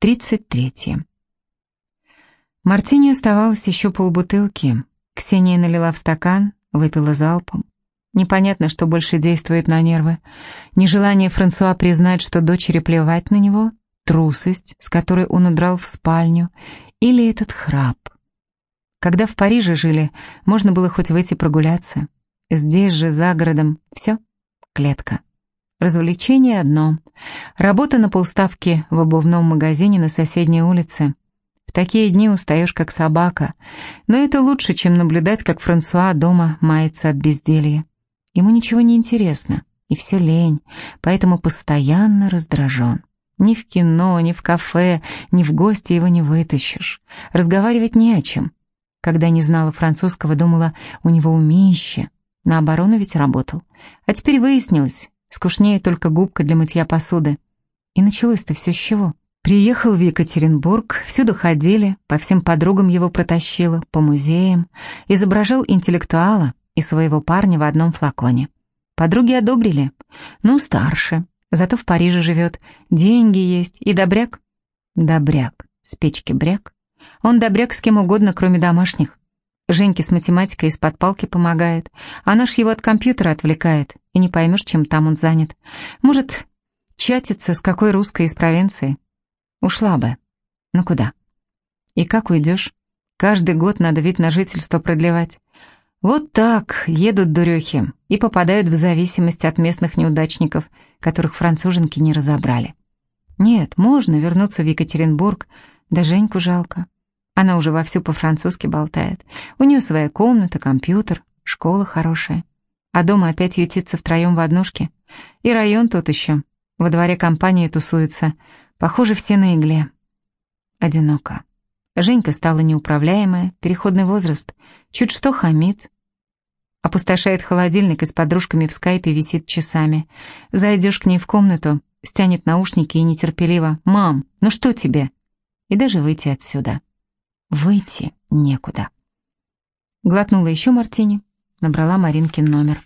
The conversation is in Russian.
33. Мартини оставалось еще полбутылки. Ксения налила в стакан, выпила залпом. Непонятно, что больше действует на нервы. Нежелание Франсуа признать, что дочери плевать на него, трусость, с которой он удрал в спальню, или этот храп. Когда в Париже жили, можно было хоть выйти прогуляться. Здесь же, за городом, все, клетка. Развлечение одно. Работа на полставки в обувном магазине на соседней улице. В такие дни устаешь как собака, но это лучше, чем наблюдать, как Франсуа дома мается от безделья. Ему ничего не интересно, и все лень, поэтому постоянно раздражен. Ни в кино, ни в кафе, ни в гости его не вытащишь. Разговаривать не о чем. Когда не знала французского, думала, у него умище. На оборону ведь работал. А теперь выяснилось, Скучнее только губка для мытья посуды. И началось-то все с чего? Приехал в Екатеринбург, всюду ходили, по всем подругам его протащила, по музеям, изображал интеллектуала и своего парня в одном флаконе. Подруги одобрили. Ну, старше, зато в Париже живет, деньги есть и добряк. Добряк, с печки бряк. Он добряк с кем угодно, кроме домашних. Женьке с математикой из-под палки помогает. Она ж его от компьютера отвлекает, и не поймешь, чем там он занят. Может, чатиться с какой русской из провинции? Ушла бы. Ну куда? И как уйдешь? Каждый год надо вид на жительство продлевать. Вот так едут дурехи и попадают в зависимость от местных неудачников, которых француженки не разобрали. Нет, можно вернуться в Екатеринбург, да Женьку жалко. Она уже вовсю по-французски болтает. У нее своя комната, компьютер, школа хорошая. А дома опять ютиться втроем в однушке. И район тот еще. Во дворе компании тусуются. Похоже, все на игле. Одиноко. Женька стала неуправляемая, переходный возраст. Чуть что хамит. Опустошает холодильник и с подружками в скайпе висит часами. Зайдешь к ней в комнату, стянет наушники и нетерпеливо. «Мам, ну что тебе?» И даже выйти отсюда. Выйти некуда. Глотнула еще мартини, набрала Маринкин номер.